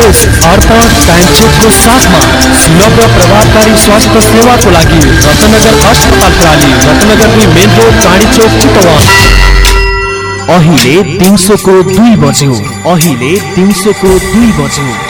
Best अर्थ साथमा सुलभ र प्रभावकारी स्वास्थ्य सेवाको लागि रत्नगर अस्पताल प्राली रत्नगर मेन रोड चाँडी चौक चितवन। अहिले दिउँसोको दुई बज्यो। अहिले दिउँसोको दुई बज्यो।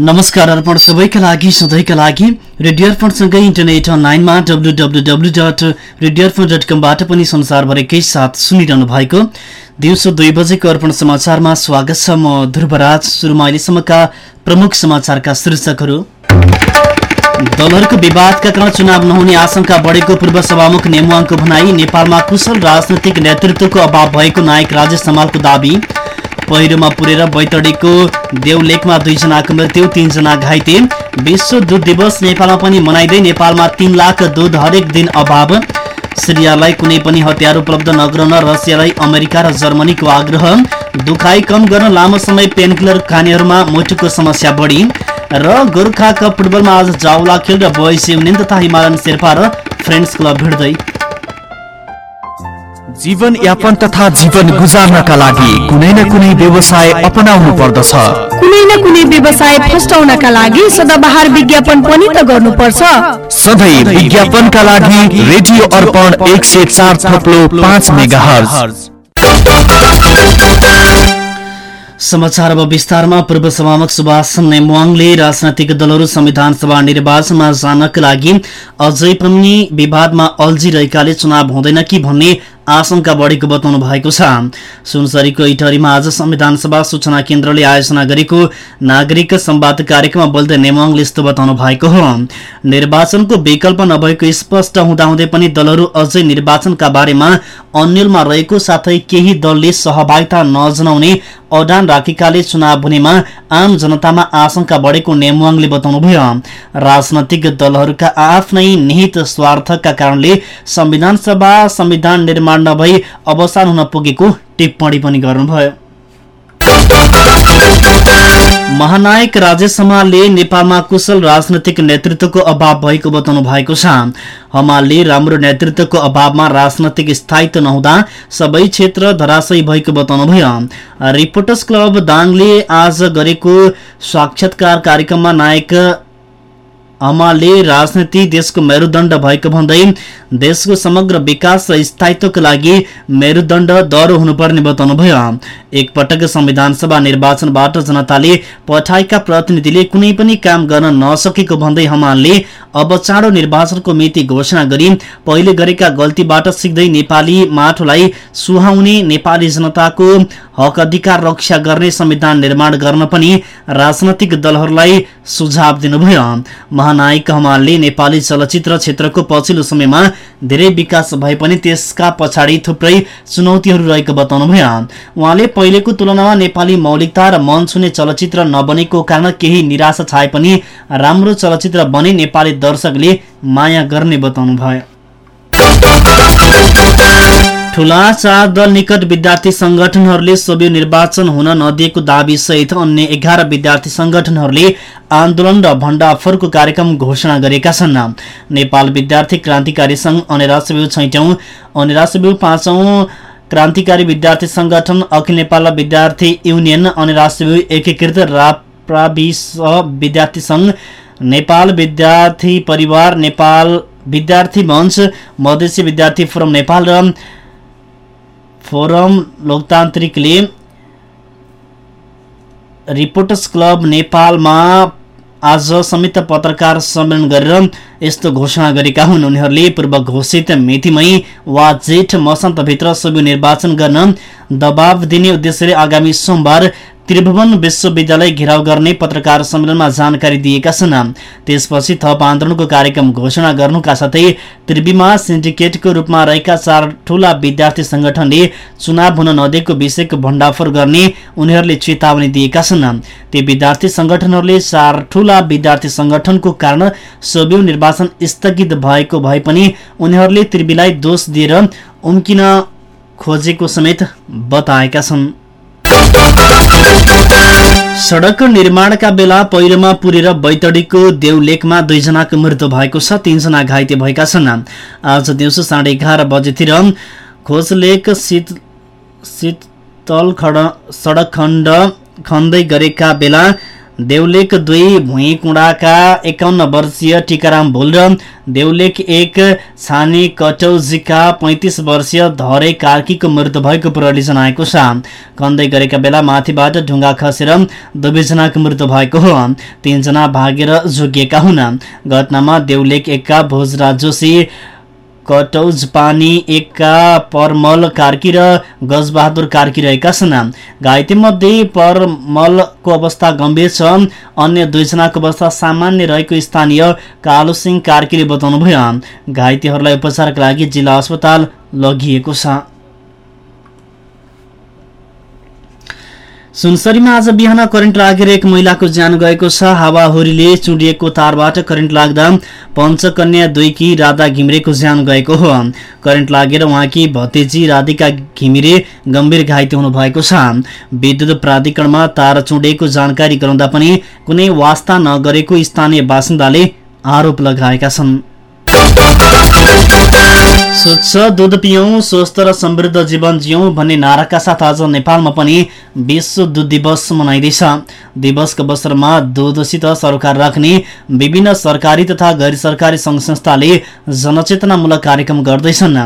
नमस्कार अर्पण सबैका लागि सधैँका लागि रेडियो अर्पणसँगै इन्टरनेट अनलाइनमा W W W dot radio Arpan dot कमबाट पनि संसारभरिकै साथ सुनिरहनु भएको दिउँसो दुई बजेको अर्पण समाचारमा स्वागत छ म ध्रुवराज। सुरुमा अहिलेसम्मका प्रमुख समाचारका शीर्षकहरू। दलहरूको विवादका कारण चुनाव नहुने आशंका बढेको पूर्व सभामुख नेमुवाङको भनाई नेपालमा कुशल राजनैतिक नेतृत्वको अभाव भएको नायक राजेश समालको दावी। पहिरोमा पुरेर बैतडीको देउलेकमा दुईजनाको मृत्यु तीनजना घाइते। विश्व दुध दिवस नेपालमा पनि मनाइँदै नेपालमा तीन लाख दुध हरेक दिन अभाव। सिरियालाई कुनै पनि हतियार उपलब्ध नगराउन रसियालाई अमेरिका र जर्मनीको आग्रह। दुखाइ कम गर्न लामो समय पेनकिलर खानेहरूमा मुटुको समस्या बढी। र गोर्खा कप फुटबलमा आज जाउला खेल र बोइस युनियन तथा हिमालयन शेर्पा र फ्रेन्ड्स क्लब भिड्दै। जीवन यापन तथा जीवन गुजार्नका लागि कुनै न कुनै व्यवसाय अपनाउनु पर्दछ। कुनै न कुनै व्यवसाय फस्टाउनका लागि सदाबहार विज्ञापन पनि त गर्नुपर्छ। सधैँ विज्ञापनका लागि रेडियो अर्पण एक सय चार थप्लो पाँच मेगा समाचार अब विस्तारमा पूर्व सभामुख सुभाष नेमुवाङले राजनैतिक दलहरू संविधान सभा निर्वाचनमा जानका लागि अझै पनि विवादमा अल्झिरहेकाले चुनाव हुँदैन कि भन्ने आशंका बढेको बताउनु भएको छ। सुनसरीको इटहरीमा आज संविधान सभा सूचना केन्द्रले आयोजना गरेको नागरिक संवाद कार्यक्रममा बोल्दै नेमाङले यस्तो बताउनु भएको हो। निर्वाचनको विकल्प नभएको स्पष्ट हुँदाहुँदै पनि दलहरू अझै निर्वाचनका बारेमा अन्यलमा रहेको साथै केही दलले सहभागिता नजनाउने अडान राखेकाले चुनाव हुनेमा आम जनतामा आशंका बढेको नेमुवाङले बताउनुभयो। राजनैतिक दलहरूका आफ्नै निहित स्वार्थका कारणले संविधान सभा संविधान निर्माण नभई अवसान हुन पुगेको टिप्पणी पनि गर्नुभयो। महानायक राजेश हमालले नेपालमा कुशल राजनैतिक नेतृत्वको अभाव भएको बताउनु भएको छ। हमालले राम्रो नेतृत्वको अभावमा राजनैतिक स्थायित्व नहुँदा सबै क्षेत्र धराशयी भएको बताउनुभयो। रिपोर्टर्स क्लब दाङले आज गरेको साक्षात्कार कार्यक्रममा नायक अमाले राजनीति देशको मेरुदण्ड भएको भन्दै देशको समग्र विकास र स्थायित्वको लागि मेरुदण्ड दह्रो हुनुपर्ने बताउनुभयो। एकपटक संविधान सभा निर्वाचनबाट जनताले पठाएका प्रतिनिधिले कुनै पनि काम गर्न नसकेको भन्दै हमालले अब चाँडो निर्वाचनको मिति घोषणा गरी पहिले गरेका गल्तीबाट सिक्दै नेपाली माटोलाई सुहाउने नेपाली जनताको हक अधिकार रक्षा गर्ने संविधान निर्माण गर्न पनि राजनैतिक दलहरूलाई सुझाव दिनुभयो। महानायक हमालले नेपाली चलचित्र क्षेत्रको पछिल्लो समयमा धेरै विकास भए पनि त्यसका पछाडि थुप्रै चुनौतीहरू रहेको बताउनुभयो। उहाँले पहिलेको तुलनामा नेपाली मौलिकता र मन छुने चलचित्र नबनेको कारण केही निराशा छाए पनि राम्रो चलचित्र बने नेपाली दर्शकले माया गर्ने बताउनुभयो। ठूला चार दल निकट विद्यार्थी संगठनहरूले सोभि निर्वाचन हुन नदिएको दावी सहित अन्य एघार विद्यार्थी संगठनहरूले आन्दोलन र भण्डाफोरको कार्यक्रम घोषणा गरेका छन्। नेपाल विद्यार्थी क्रान्तिकारी संघ अनेरासब्यू छैटौं अनेरासब्यू पाँचौं क्रान्तिकारी विद्यार्थी संगठन अखिल नेपाल विद्यार्थी युनियन अनेरासब्यू एकीकृत राप्राविस विद्यार्थी संघ नेपाल विद्यार्थी परिवार नेपाल विद्यार्थी मञ्च मधेसी विद्यार्थी फोरम नेपाल र फोरम लोकतान्त्रिकले रिपोर्टर्स क्लब नेपालमा आज संयुक्त पत्रकार सम्मेलन गरेर यस्तो घोषणा गरेका हुन्। उनीहरूले पूर्व घोषित मितिमै वा जेठ मसान्तभित्र सबै निर्वाचन गर्न दबाव दिने उद्देश्यले आगामी सोमबार त्रिभुवन विश्वविद्यालय घेराउ गर्ने पत्रकार सम्मेलनमा जानकारी दिएका छन्। त्यसपछि थप आन्दोलनको कार्यक्रम घोषणा गर्नुका साथै त्रिवीमा सिन्डिकेटको रूपमा रहेका चार ठूला विद्यार्थी संगठनले चुनाव हुन नदिएको विषयको भण्डाफोर गर्ने उनीहरूले चेतावनी दिएका छन्। ती विद्यार्थी संगठनहरूले चार ठूला विद्यार्थी संगठनको कारण सोभि स्थगित भएको भए पनि उनीहरूले त्रिवीलाई दोष दिएर उम्किन खोजेको समेत बताएका छन्। सडक निर्माणका बेला पहिरोमा पुरेर बैतडीको देउलेकमा दुईजनाको मृत्यु भएको छ तीनजना घाइते भएका छन्। आज दिउँसो साढे एघार बजेतिर खोजलेक शीत शीतल खड सडक खण्ड खन्दै गरेका बेला देउलेक दुई भुइँकुँडाका एकाउन्न वर्षीय टिकाराम भोल र देउलेक एक छाने कटौजीका पैँतिस वर्षीय धरे कार्कीको मृत्यु भएको प्रहरीले जनाएको छ। खन्दै गरेका बेला माथिबाट ढुङ्गा खसेर दुवैजनाको मृत्यु भएको हो। तीनजना भागेर जोगिएका हुन्। घटनामा देउलेक एकका भोजराज जोशी कटौज पानी एकका परमल कार्की र गजबहादुर कार्की रहेका छन्। घाइतेमध्ये परमलको अवस्था गम्भीर छ। अन्य दुईजनाको अवस्था सामान्य रहेको स्थानीय कालो सिंह कार्कीले बताउनुभयो। घाइतेहरूलाई उपचारका लागि जिल्ला अस्पताल लगिएको छ। सुनसरीमा आज बिहान करेन्ट लागेर एक महिलाको ज्यान गएको छ। हावाहुरीले चुडिएको तारबाट करेन्ट लाग्दा पञ्चकन्या दुईकी राधा घिमिरेको ज्यान गएको हो। करेन्ट लागेर उहाँकी भतेजी राधिका घिमिरे गम्भीर घाइते हुनु भएको छ। विद्युत प्राधिकरणमा तार चुडेको जानकारी गराउँदा पनि कुनै वास्ता नगरेको स्थानीय बासिन्दाले आरोप लगाएका छन्। स्वच्छ दुध पियौँ स्वस्थ र समृद्ध जीवन जियौँ भन्ने नाराका साथ आज नेपालमा पनि विश्व दुध दिवस मनाइँदैछ। दिवसको अवसरमा दुधसित सरकार राख्ने विभिन्न सरकारी तथा गैर सरकारी सङ्घ संस्थाले जनचेतनामूलक कार्यक्रम गर्दैछन्।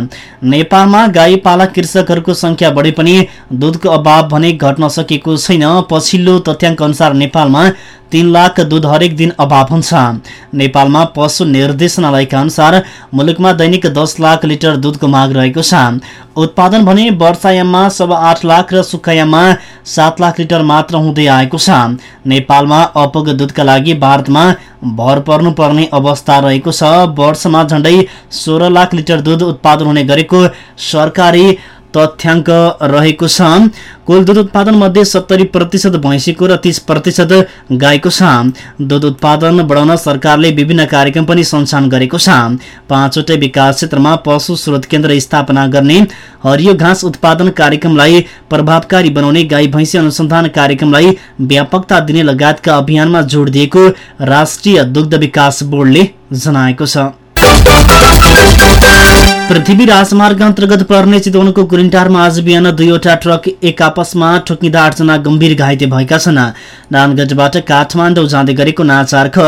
नेपालमा गाई पालक कृषकहरूको संख्या बढे पनि दुधको अभाव भने घट्न सकेको छैन। पछिल्लो तथ्याङ्क अनुसार नेपालमा तीन लाख दुध हरेक दिन अभाव हुन्छ। नेपालमा पशु निर्देशनालयका अनुसार मुलुकमा दैनिक दस लाख लिटर दुधको माग रहेको छ। उत्पादन भने वर्षायाममा सवा आठ लाख र सुक्खायाममा सात लाख लिटर मात्र हुँदै आएको छ। नेपालमा अपग दुधका लागि भारतमा भर पर्नुपर्ने अवस्था रहेको छ। वर्षमा झण्डै सोह्र लाख लिटर दुध उत्पादन हुने गरेको सरकारी तथ्याङ्क रहेको छ। कुल दुध उत्पादन मध्ये सत्तरी प्रतिशत भैँसीको र तीस प्रतिशत गाईको छ। दुध उत्पादन बढाउन सरकारले विभिन्न कार्यक्रम पनि सञ्चालन गरेको छ। पाँचवटै विकास क्षेत्रमा पशु स्रोत केन्द्र स्थापना गर्ने हरियो घाँस उत्पादन कार्यक्रमलाई प्रभावकारी बनाउने गाई भैँसी अनुसन्धान कार्यक्रमलाई व्यापकता दिने लगायतका अभियानमा जोड दिएको राष्ट्रिय दुग्ध विकास बोर्डले जनाएको छ। पृथ्वी राजमार्ग अन्तर्गत पर्ने चितवनको गुरिन्टारमा आज बिहान दुईवटा ट्रक एक आपसमा ठोकिँदा आठजना गम्भीर घाइते भएका छन्। नानगढबाट काठमाडौँ जाँदै गरेको नाचार्ख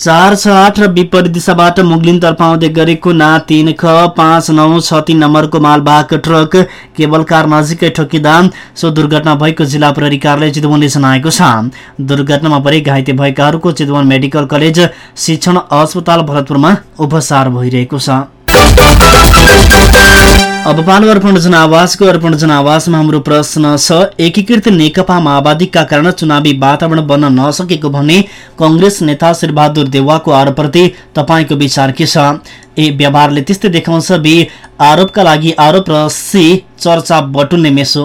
चार छ आठ र विपरीत दिशाबाट मुगलिनतर्फ आउँदै गरेको ना तिन ख पाँच नौ छ तिन नम्बरको मालवाहक ट्रक केबल कार नजिकै ठोकिँदा सो दुर्घटना भएको जिल्ला प्रहरी कार्यालय चितवनले जनाएको छ। दुर्घटनामा परि घाइते भएकाहरूको चितवन मेडिकल कलेज शिक्षण अस्पताल भरतपुरमा उपचार भइरहेको छ। अब पालो अर्पण जनावासको अर्पण जनावासमा हाम्रो प्रश्न छ एकीकृत नेकपा माओवादीका कारण चुनावी वातावरण बन्न नसकेको भन्ने कंग्रेस नेता शेरबहादुर देवाको आरोपप्रति तपाईँको विचार के छ? ए व्यवहारले त्यस्तै देखाउँछ बी आरोपका लागि आरोप र सी चर्चा बटुल्ने मेसो।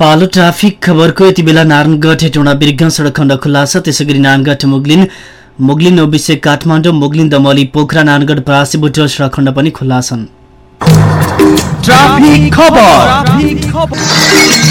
पालो ट्राफिक खबरको यति बेला नारायणगढ हेटौँडा बिर्ग सडक खण्ड खुल्ला छ। त्यसै गरी नारायणगढ मुगलिन मुगलिन ओबिसे काठमाडौँ मुगलिन दमली पोखरा नारायणगढ परासी बुट सडक खण्ड पनि खुल्ला छन्।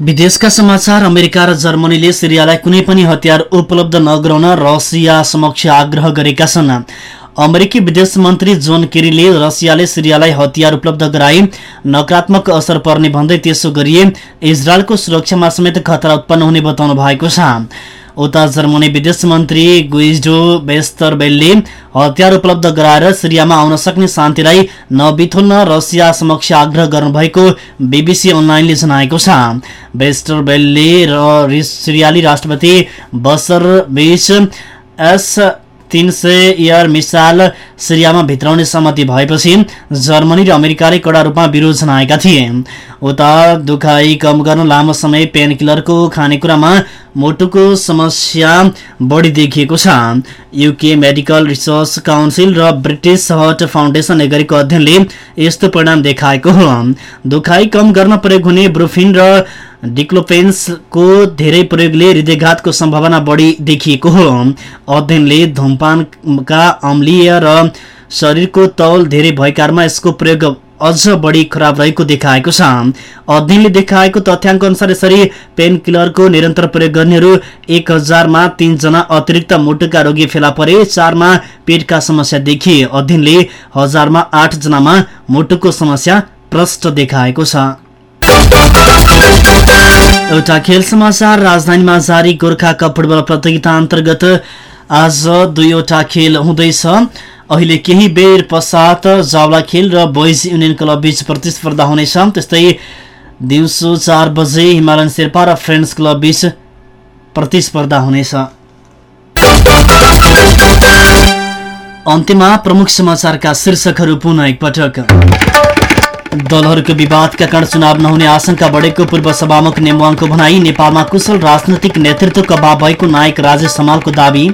विदेशका समाचार अमेरिका र जर्मनीले सिरियालाई कुनै पनि हतियार उपलब्ध नगराउन रसिया समक्ष आग्रह गरेका छन्। अमेरिकी विदेश मन्त्री जोन केरीले रसियाले सिरियालाई हतियार उपलब्ध गराई नकारात्मक असर पर्ने भन्दै त्यसो गरिए इजरायलको सुरक्षामा समेत खतरा उत्पन्न हुने बताउनु भएको छ। उता जर्मनी विदेश मन्त्री गुइजो बेस्तरबेलले हतियार उपलब्ध गराएर सिरियामा आउन सक्ने शान्तिलाई नबिथुल्न रसिया समक्ष आग्रह गर्नुभएको बिबिसी अनलाइनले जनाएको छ। बेस्टरबेलले र सिरियाली राष्ट्रपति बसर बीच एस तीन सय एयर मिसाइल सिरियामा भित्राउने सहमति भएपछि जर्मनी र अमेरिकाले कडा रूपमा विरोध जनाएका थिए। उता दुखाइ कम गर्न लामो समय पेन किलरको खानेकुरामा मोटुको समस्या बढी देखिएको छ। युके मेडिकल रिसर्च काउन्सिल र ब्रिटिस हर्ट फाउन्डेसनले गरेको अध्ययनले यस्तो परिणाम देखाएको हो। दुखाइ कम गर्न प्रयोग हुने ब्रुफिन र डिक्लोपेन्सको धेरै प्रयोगले हृदयघातको सम्भावना बढी देखिएको हो। अध्ययनले धूमपानका अम्लीय र शरीरको तौल धेरै भएकामा यसको प्रयोग अझ बढी खराब रहेको देखाएको छ। अध्ययनले देखाएको तथ्याङ्क अनुसार यसरी पेन किलरको निरन्तर प्रयोग गर्नेहरू एक हजारमा तीनजना अतिरिक्त मुटुका रोगी फेला परे चारमा पेटका समस्या देखिए अध्ययनले हजारमा आठ जनामा मुटुको समस्या प्रष्ट देखाएको छ। एउटा खेल समाचार। राजधानीमा जारी गोर्खा कप फुटबल प्रतियोगिता अन्तर्गत आज दुईवटा खेल हुँदैछ। अहिले केही बेर पश्चात जावला खेल र बोइज युनियन क्लब बीच प्रतिस्पर्धा हुनेछ। त्यस्तै दिउँसो चार बजे हिमालयन शेर्पा र फ्रेन्ड्स क्लब बीच प्रतिस्पर्धा हुनेछ। अन्त्यमा प्रमुख समाचारका शीर्षकहरू पुनः एकपटक दलहरूको विवादका कारण चुनाव नहुने आशंका बढेको पूर्व सभामुख नेमुवाङको भनाई नेपालमा कुशल राजनैतिक नेतृत्वको अभाव भएको नायक राजेश समालको दावी।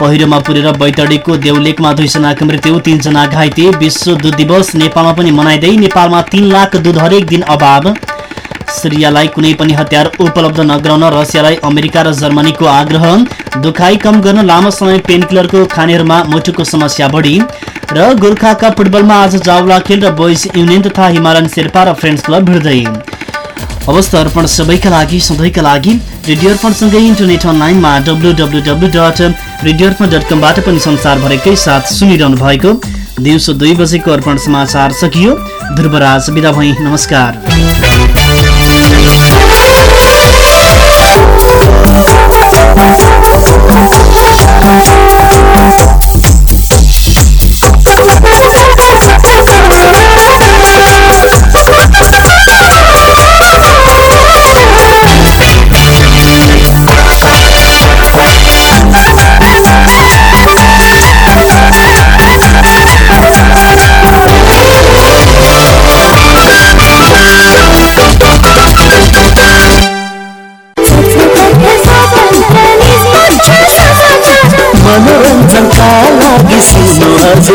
पहिरोमा पुरेर बैतडीको देउलेकमा दुईजनाको मृत्यु तीनजना घाइते। विश्व दुध दिवस नेपालमा पनि मनाइँदै नेपालमा तीन लाख दुध हरेक दिन अभाव। सिरियालाई कुनै पनि हतियार उपलब्ध नगराउन रसियालाई अमेरिका र जर्मनीको आग्रह। दुखाइ कम गर्न लामो समय पेनकिलरको खानेहरूमा मुटुको समस्या बढी। र गोर्खा कप फुटबलमा आज जावला खेल र बोइज युनियन तथा हिमालयन शेर्पा र फ्रेन्ड्स क्लब भिड्दै अवस्था अर्पण सबैका लागि सधैँका लागि रेडियो अर्पणसँगै इन्टरनेट अनलाइनमा W W W dot radio Arpan dot कमबाट पनि संसारभरेकै साथ सुनिरहनु भएको दिउँसो दुई बजेको अर्पण समाचार सकियो। ध्रुवराज बिदा भई नमस्कार।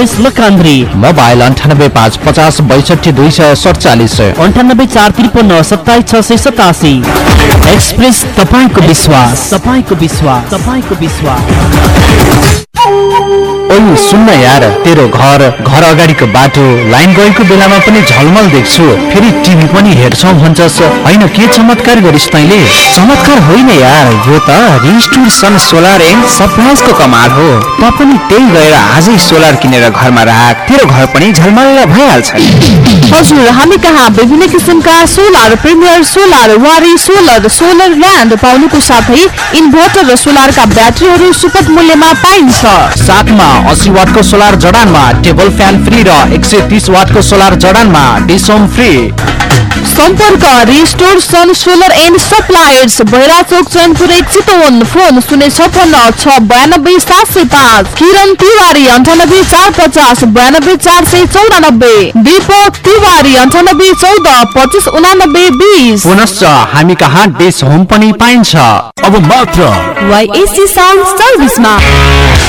रमेश लकान्द्री। मोबाइल अन्ठानब्बे पाँच पचास बैसठी दुई सय सडचालिस। अन्ठानब्बे चार त्रिपन्न सत्ताइस छ सय सतासी। एक्सप्रेस तपाईँको विश्वास। तपाईँको विश्वास। तपाईँको विश्वास। ओइ सुन्न यार तेरो घर घर अगाडिको बाटो लाइन गएको बेलामा पनि झलमल देख्छु। फेरि टिभी पनि हेर्छौ भन्छस्। होइन के चमत्कार गरिस् तैँले? चमत्कार होइन यार यो त रिस्टुर सन सोलर एन्ड सप्लाइजको कमाल हो। त पनि त्यही गएर आजै सोलर किनेर घरमा राख तेरो घर पनि झलमल भइहाल्छ। हजुर हामी कहाँ विभिन्न किसिमका solar premier solar Waaree solar solar land पाउनुको साथै इन्भर्टर र सोलरका ब्याट्रीहरू सुपथ मूल्यमा पाइन्छ। साथमा अस्सी वाटको सोलर जडानमा टेबल फ्यान फ्री र एक सय तिस वाटको सोलर जडानमा डिसोम फ्री। सम्पर्क रिस्टोर सन सोलर एन्ड सप्लायर्स भैरा चोक चैनपुर एक चितवन फोन शून्य छपन्न छ बयानब्बे सात सय पाँच। किरण तिवारी अन्ठानब्बे चार पचास बयानब्बे चार सय चौरानब्बे। दीपक तिवारी अन्ठानब्बे चौध पच्चिस उनानब्बे बिस। पुनश्च हामी कहाँ डिस होम पनि पाइन्छ। अब मात्र। सर्भिसमा।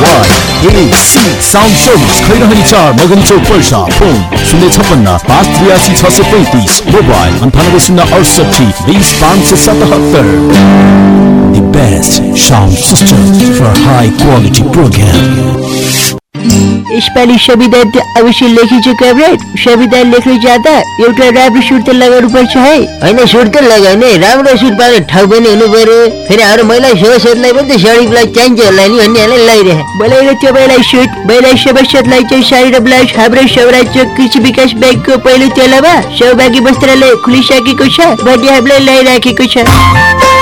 वाइएसी साउन्ड सर्भिस खैरहनी चार मगन चौक पर्सा फोन शून्य छप्पन्न पाँच त्रियासी छ सय पैँतिस मोबाइल अन्ठानब्बे शून्य अडसठी बिस पाँच सय सतहत्तर The best sound system for high quality program. यसपालि त अवश्य लेखिन्छ क्याब्रेट संविधान लेख्न जाँदा एउटा राम्रो सुट त लगाउनु पर्छ है। होइन सुट त लगाउने राम्रो सुट पाउने ठाउँ पनि हुनु पर्यो फेरि अरू महिला सदस्यहरूलाई पनि त साडी ब्लाउज चाहिन्छ होला नि भन्नेहरूलाई लगाइरहे बोलाएर त्यो महिला सुट महिला सदस्यहरूलाई चाहिँ साडी र ब्लाउज हाम्रो सौराज्य कृषि विकास ब्याङ्कको पहिलो तलामा सौभागी वस्त्रालय खुलिसकेको छ भन्ने हामीलाई लगाइराखेको छ।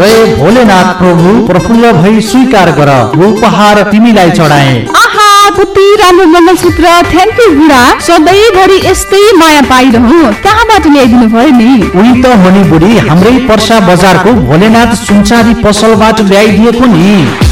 जय भोलेनाथ प्रभु प्रफुल्ल भई स्वीकार गर उपहार तिमीलाई चढाए। आहा कति राम्रो मङ्गलसूत्र थ्याङ्क यू बुढा सधैँभरि यस्तै माया पाइरहँ। कहाँबाट ल्याइदिनु भयो नि? उही त हो नि बुढी हाम्रै पर्सा बजारको भोलेनाथ सुनचारी पसलबाट ल्याइदिएको नि।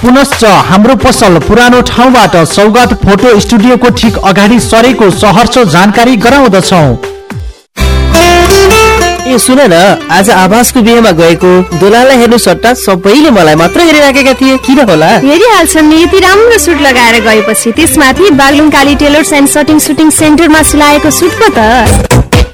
पुनश्च हाम्रो पसल पुरानो ठाउँबाट सौगात फोटो स्टुडियोको ठिक अगाडि सरेको सहरर्ष जानकारी गराउँदछौ। ए सुन न आज आवासको बिहेमा गएको दोलालाई हेर्नु सट्टा सबैले मलाई मात्र हेरिराखेका थिए किन होला? हेरिहाल्छन् नि यति राम्रो सुट लगाएर गएपछि त्यसमाथि Baglung Kali tailors and shirting suiting सेन्टरमा सिलाएको सुट पो त।